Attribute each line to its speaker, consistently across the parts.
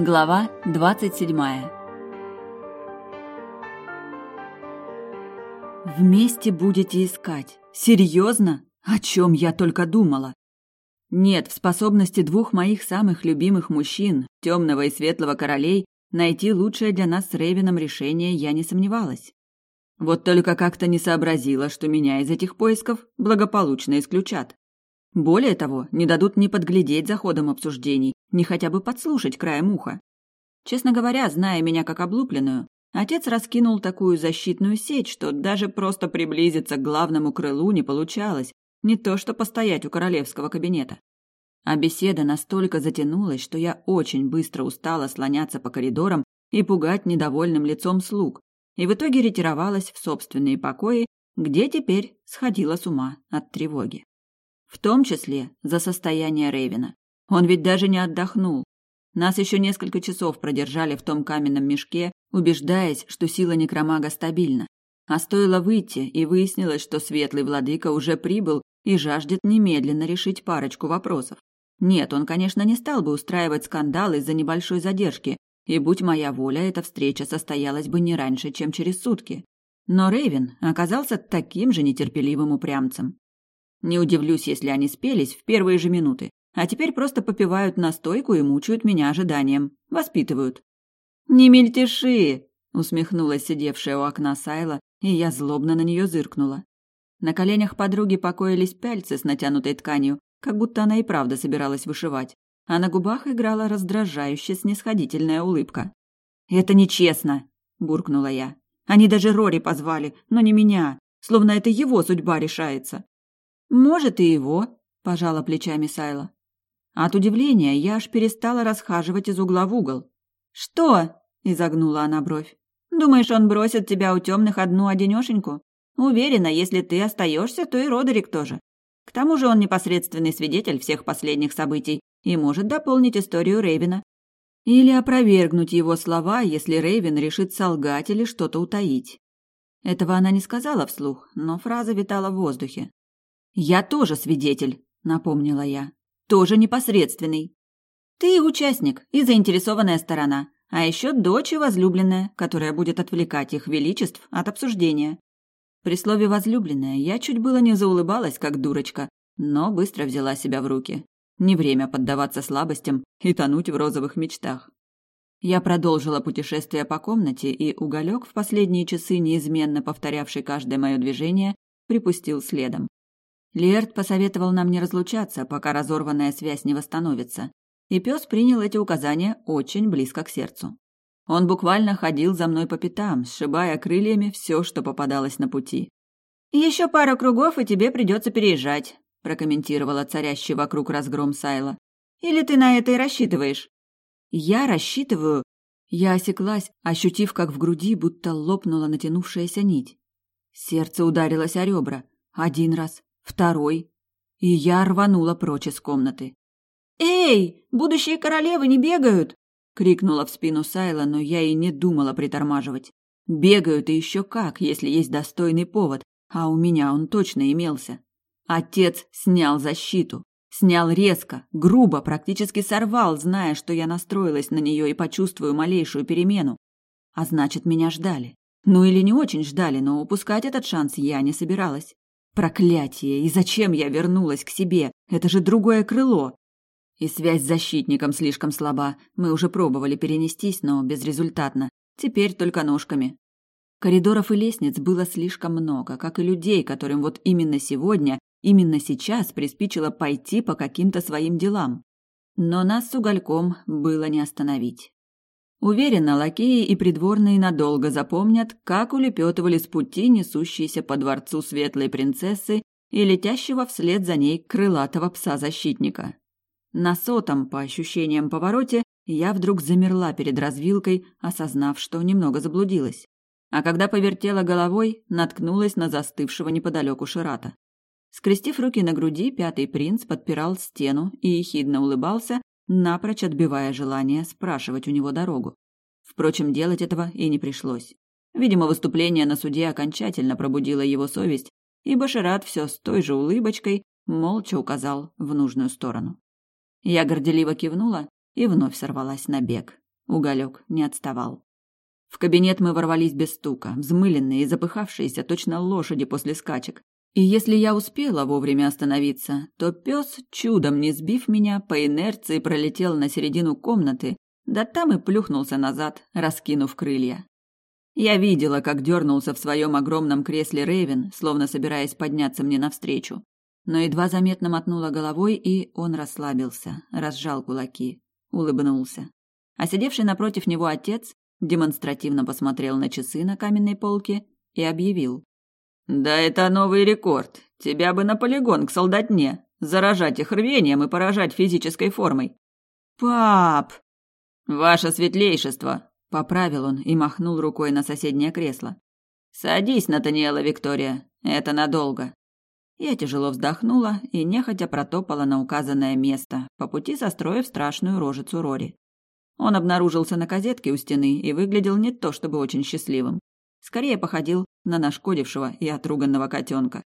Speaker 1: Глава двадцать седьмая Вместе будете искать. Серьезно? О чем я только думала? Нет, в способности двух моих самых любимых мужчин, темного и светлого королей, найти лучшее для нас с Рейвеном решение я не сомневалась. Вот только как-то не сообразила, что меня из этих поисков благополучно исключат. Более того, не дадут ни подглядеть за ходом обсуждений, ни хотя бы подслушать краем уха. Честно говоря, зная меня как облупленную, отец раскинул такую защитную сеть, что даже просто приблизиться к главному крылу не получалось, не то что постоять у королевского кабинета. А беседа настолько затянулась, что я очень быстро устала слоняться по коридорам и пугать недовольным лицом слуг, и в итоге ретировалась в собственные покои, где теперь сходила с ума от тревоги. В том числе за состояние Рейвена. Он ведь даже не отдохнул. Нас еще несколько часов продержали в том каменном мешке, убеждаясь, что сила некромага стабильна. А стоило выйти, и выяснилось, что светлый владыка уже прибыл и жаждет немедленно решить парочку вопросов. Нет, он, конечно, не стал бы устраивать скандал из-за небольшой задержки, и будь моя воля, эта встреча состоялась бы не раньше, чем через сутки. Но Рейвен оказался таким же нетерпеливым упрямцем. Не удивлюсь, если они спелись в первые же минуты, а теперь просто попивают настойку и мучают меня ожиданием. Воспитывают. «Не мельтеши!» — усмехнулась сидевшая у окна Сайла, и я злобно на нее зыркнула. На коленях подруги покоились пяльцы с натянутой тканью, как будто она и правда собиралась вышивать, а на губах играла раздражающая снисходительная улыбка. «Это нечестно!» – буркнула я. «Они даже Рори позвали, но не меня, словно это его судьба решается». «Может, и его», – пожала плечами Сайла. От удивления я аж перестала расхаживать из угла в угол. «Что?» – изогнула она бровь. «Думаешь, он бросит тебя у темных одну одинешеньку? Уверена, если ты остаешься, то и Родерик тоже. К тому же он непосредственный свидетель всех последних событий и может дополнить историю Рейвена. Или опровергнуть его слова, если Рейвен решит солгать или что-то утаить. Этого она не сказала вслух, но фраза витала в воздухе. «Я тоже свидетель», — напомнила я. «Тоже непосредственный». «Ты участник и заинтересованная сторона, а еще дочь и возлюбленная, которая будет отвлекать их величеств от обсуждения. При слове «возлюбленная» я чуть было не заулыбалась, как дурочка, но быстро взяла себя в руки. Не время поддаваться слабостям и тонуть в розовых мечтах. Я продолжила путешествие по комнате, и уголек, в последние часы неизменно повторявший каждое мое движение, припустил следом. Лерт посоветовал нам не разлучаться, пока разорванная связь не восстановится, и пес принял эти указания очень близко к сердцу. Он буквально ходил за мной по пятам, сшибая крыльями все, что попадалось на пути. «Еще пару кругов, и тебе придется переезжать», – прокомментировала царящий вокруг разгром Сайла. «Или ты на это и рассчитываешь?» «Я рассчитываю...» Я осеклась, ощутив, как в груди будто лопнула натянувшаяся нить. Сердце ударилось о ребра. Один раз, второй. И я рванула прочь из комнаты. «Эй, будущие королевы не бегают!» крикнула в спину Сайла, но я и не думала притормаживать. Бегают и еще как, если есть достойный повод, а у меня он точно имелся. Отец снял защиту. Снял резко, грубо, практически сорвал, зная, что я настроилась на нее и почувствую малейшую перемену. А значит, меня ждали. Ну или не очень ждали, но упускать этот шанс я не собиралась. Проклятие! И зачем я вернулась к себе? Это же другое крыло. И связь с защитником слишком слаба. Мы уже пробовали перенестись, но безрезультатно. Теперь только ножками. Коридоров и лестниц было слишком много, как и людей, которым вот именно сегодня, именно сейчас приспичило пойти по каким-то своим делам. Но нас с угольком было не остановить. Уверена, лакеи и придворные надолго запомнят, как улепетывали с пути несущиеся по дворцу светлой принцессы и летящего вслед за ней крылатого пса-защитника. На сотом, по ощущениям, повороте я вдруг замерла перед развилкой, осознав, что немного заблудилась. А когда повертела головой, наткнулась на застывшего неподалеку Ширата. Скрестив руки на груди, пятый принц подпирал стену и ехидно улыбался, напрочь отбивая желание спрашивать у него дорогу. Впрочем, делать этого и не пришлось. Видимо, выступление на суде окончательно пробудило его совесть, и Башират все с той же улыбочкой молча указал в нужную сторону. Я горделиво кивнула и вновь сорвалась на бег. Уголек не отставал. В кабинет мы ворвались без стука, взмыленные и запыхавшиеся, точно лошади после скачек. И если я успела вовремя остановиться, то пес, чудом не сбив меня, по инерции пролетел на середину комнаты, да там и плюхнулся назад, раскинув крылья. Я видела, как дернулся в своем огромном кресле Рейвен, словно собираясь подняться мне навстречу. Но едва заметно мотнула головой, и он расслабился, разжал кулаки, улыбнулся. А сидевший напротив него отец демонстративно посмотрел на часы на каменной полке и объявил. «Да это новый рекорд. Тебя бы на полигон к солдатне. Заражать их рвением и поражать физической формой». «Пап!» «Ваше светлейшество!» — поправил он и махнул рукой на соседнее кресло. «Садись, Натаниэла Виктория. Это надолго». Я тяжело вздохнула и нехотя протопала на указанное место, по пути состроив страшную рожицу Рори. Он обнаружился на козетке у стены и выглядел не то чтобы очень счастливым. Скорее походил на нашкодившего и отруганного котенка.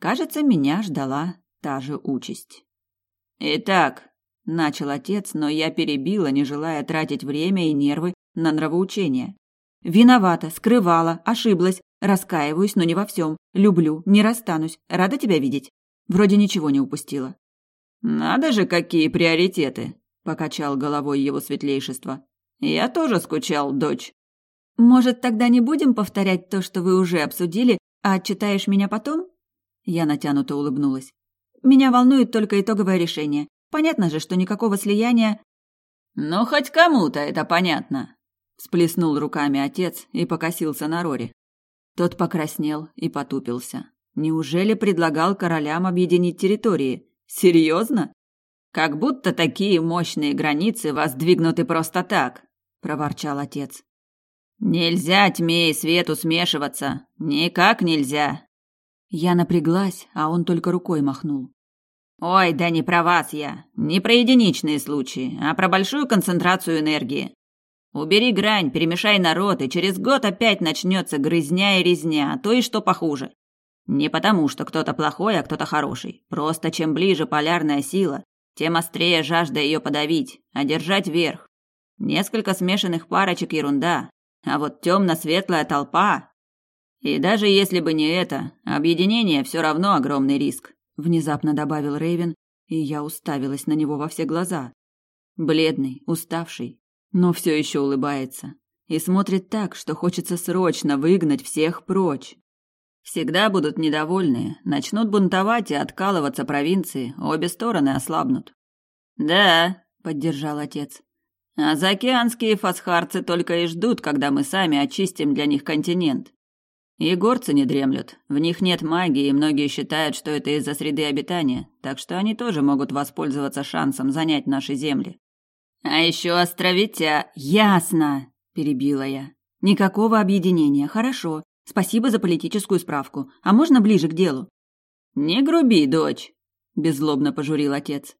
Speaker 1: Кажется, меня ждала та же участь. «Итак», — начал отец, но я перебила, не желая тратить время и нервы на нравоучение. «Виновата, скрывала, ошиблась, раскаиваюсь, но не во всем. Люблю, не расстанусь, рада тебя видеть. Вроде ничего не упустила». «Надо же, какие приоритеты!» покачал головой его светлейшество. Я тоже скучал, дочь. Может, тогда не будем повторять то, что вы уже обсудили, а читаешь меня потом? Я натянуто улыбнулась. Меня волнует только итоговое решение. Понятно же, что никакого слияния. Ну хоть кому-то это понятно. Сплеснул руками отец и покосился на Рори. Тот покраснел и потупился. Неужели предлагал королям объединить территории? Серьезно? Как будто такие мощные границы воздвигнуты просто так, проворчал отец. Нельзя тьме и свету смешиваться, никак нельзя. Я напряглась, а он только рукой махнул. Ой, да не про вас я, не про единичные случаи, а про большую концентрацию энергии. Убери грань, перемешай народ, и через год опять начнется грызня и резня, а то и что похуже. Не потому, что кто-то плохой, а кто-то хороший. Просто чем ближе полярная сила, тем острее жажда ее подавить, одержать верх. Несколько смешанных парочек ерунда, а вот темно-светлая толпа... И даже если бы не это, объединение все равно огромный риск, внезапно добавил Рейвен, и я уставилась на него во все глаза. Бледный, уставший, но все еще улыбается и смотрит так, что хочется срочно выгнать всех прочь. Всегда будут недовольны, начнут бунтовать и откалываться провинции, обе стороны ослабнут. Да, поддержал отец. А заокеанские фасхарцы только и ждут, когда мы сами очистим для них континент. И горцы не дремлют. В них нет магии, и многие считают, что это из-за среды обитания, так что они тоже могут воспользоваться шансом занять наши земли. А еще островитя... Ясно, перебила я. Никакого объединения, хорошо. Спасибо за политическую справку. А можно ближе к делу? Не груби, дочь, беззлобно пожурил отец.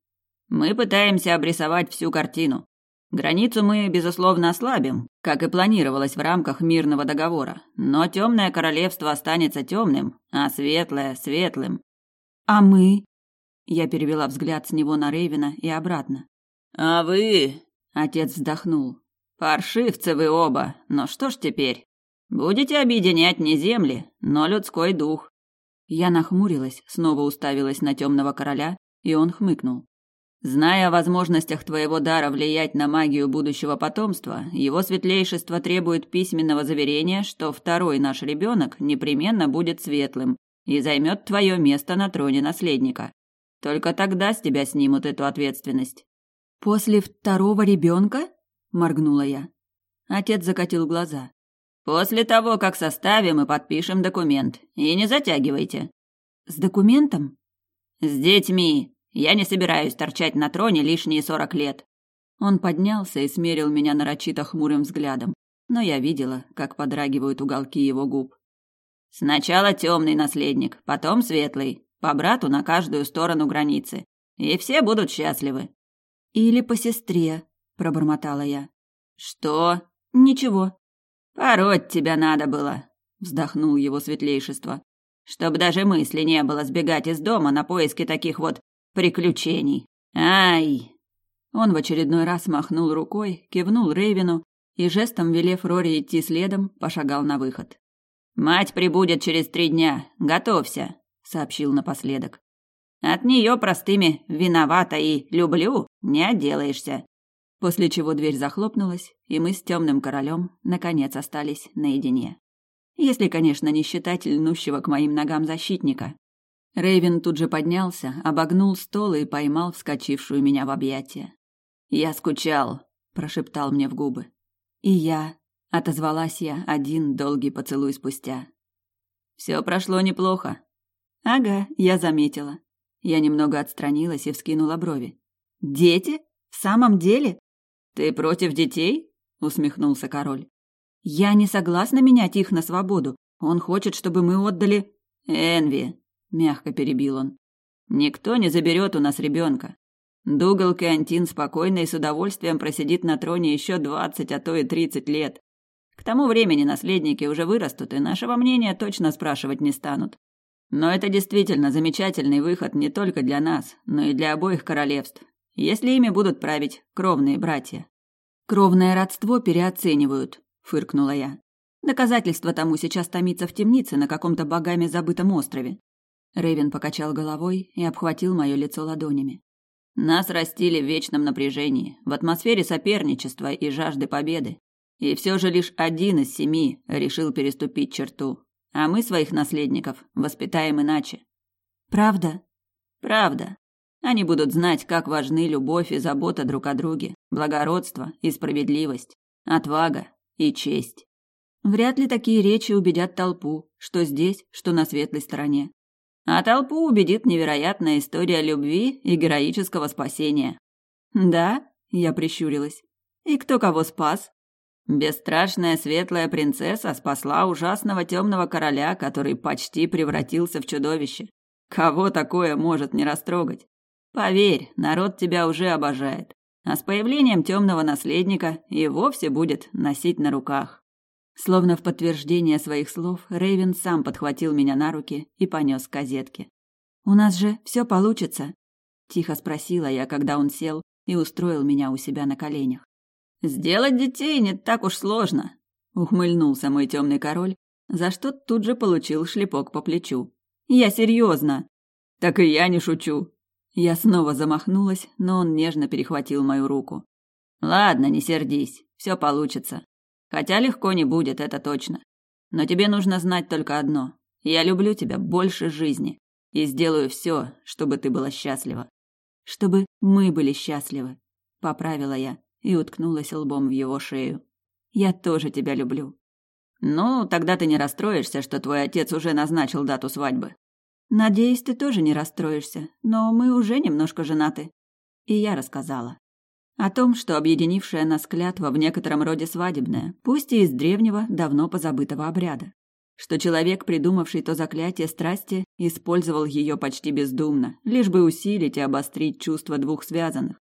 Speaker 1: Мы пытаемся обрисовать всю картину. Границу мы, безусловно, ослабим, как и планировалось в рамках мирного договора. Но темное королевство останется темным, а светлое – светлым. А мы? Я перевела взгляд с него на Рейвена и обратно. А вы? Отец вздохнул. Паршивцы вы оба, но что ж теперь? Будете объединять не земли, но людской дух. Я нахмурилась, снова уставилась на темного короля, и он хмыкнул. Зная о возможностях твоего дара влиять на магию будущего потомства, его светлейшество требует письменного заверения, что второй наш ребенок непременно будет светлым и займет твое место на троне наследника. Только тогда с тебя снимут эту ответственность. После второго ребенка? моргнула я. Отец закатил глаза. После того, как составим и подпишем документ. И не затягивайте. С документом? С детьми. Я не собираюсь торчать на троне лишние сорок лет. Он поднялся и смерил меня нарочито хмурым взглядом, но я видела, как подрагивают уголки его губ. Сначала темный наследник, потом светлый, по брату на каждую сторону границы, и все будут счастливы. Или по сестре, пробормотала я. Что? Ничего. Пороть тебя надо было, вздохнул его светлейшество. Чтоб даже мысли не было сбегать из дома на поиски таких вот приключений. Ай! Он в очередной раз махнул рукой, кивнул Рейвину и жестом велев Рори идти следом, пошагал на выход. Мать прибудет через три дня. Готовься, сообщил напоследок. От нее простыми виновата и люблю не отделаешься. После чего дверь захлопнулась, и мы с темным королем наконец остались наедине. Если, конечно, не считать льнущего к моим ногам защитника. Рейвен тут же поднялся, обогнул стол и поймал вскочившую меня в объятия. «Я скучал», – прошептал мне в губы. «И я», – отозвалась я один долгий поцелуй спустя. «Все прошло неплохо». «Ага, я заметила». Я немного отстранилась и вскинула брови. «Дети? В самом деле?» «Ты против детей?» – усмехнулся король. «Я не согласна менять их на свободу. Он хочет, чтобы мы отдали...» «Энви», – мягко перебил он. «Никто не заберет у нас ребенка. Дугал Кантин спокойно и с удовольствием просидит на троне еще двадцать, а то и тридцать лет. К тому времени наследники уже вырастут, и нашего мнения точно спрашивать не станут. Но это действительно замечательный выход не только для нас, но и для обоих королевств, если ими будут править кровные братья. Кровное родство переоценивают, фыркнула я. Доказательство тому сейчас томится в темнице на каком-то богами забытом острове. Рейвен покачал головой и обхватил мое лицо ладонями. Нас растили в вечном напряжении, в атмосфере соперничества и жажды победы. И все же лишь один из семи решил переступить черту. А мы своих наследников воспитаем иначе. Правда? Правда. Они будут знать, как важны любовь и забота друг о друге, благородство и справедливость, отвага и честь. Вряд ли такие речи убедят толпу, что здесь, что на светлой стороне. А толпу убедит невероятная история любви и героического спасения. Да, я прищурилась. И кто кого спас? Бесстрашная светлая принцесса спасла ужасного темного короля, который почти превратился в чудовище. Кого такое может не растрогать? Поверь, народ тебя уже обожает. А с появлением темного наследника и вовсе будет носить на руках. Словно в подтверждение своих слов, Рейвен сам подхватил меня на руки и понес к козетке. «У нас же все получится?» – тихо спросила я, когда он сел и устроил меня у себя на коленях. «Сделать детей не так уж сложно», – ухмыльнулся мой темный король, за что тут же получил шлепок по плечу. «Я серьезно!» «Так и я не шучу!» Я снова замахнулась, но он нежно перехватил мою руку. «Ладно, не сердись, все получится. Хотя легко не будет, это точно. Но тебе нужно знать только одно. Я люблю тебя больше жизни и сделаю все, чтобы ты была счастлива. Чтобы мы были счастливы, поправила я и уткнулась лбом в его шею. Я тоже тебя люблю. Ну, тогда ты не расстроишься, что твой отец уже назначил дату свадьбы. Надеюсь, ты тоже не расстроишься, но мы уже немножко женаты. И я рассказала. О том, что объединившая нас клятва в некотором роде свадебная, пусть и из древнего, давно позабытого обряда. Что человек, придумавший то заклятие страсти, использовал ее почти бездумно, лишь бы усилить и обострить чувства двух связанных.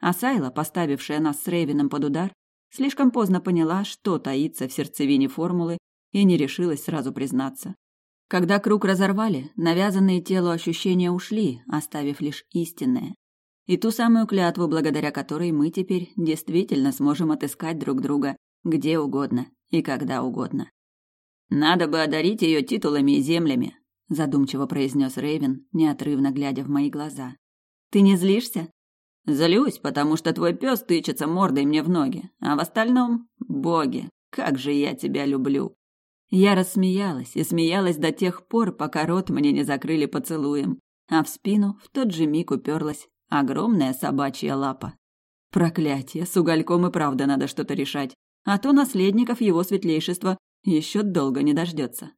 Speaker 1: А Сайла, поставившая нас с Рейвином под удар, слишком поздно поняла, что таится в сердцевине формулы, и не решилась сразу признаться. Когда круг разорвали, навязанные телу ощущения ушли, оставив лишь истинное. И ту самую клятву, благодаря которой мы теперь действительно сможем отыскать друг друга где угодно и когда угодно. Надо бы одарить ее титулами и землями, задумчиво произнес Рейвен, неотрывно глядя в мои глаза. Ты не злишься? Злюсь, потому что твой пес тычется мордой мне в ноги, а в остальном, боги, как же я тебя люблю. Я рассмеялась и смеялась до тех пор, пока рот мне не закрыли поцелуем, а в спину в тот же миг уперлась Огромная собачья лапа. Проклятие, с угольком и правда надо что-то решать, а то наследников его светлейшества еще долго не дождется.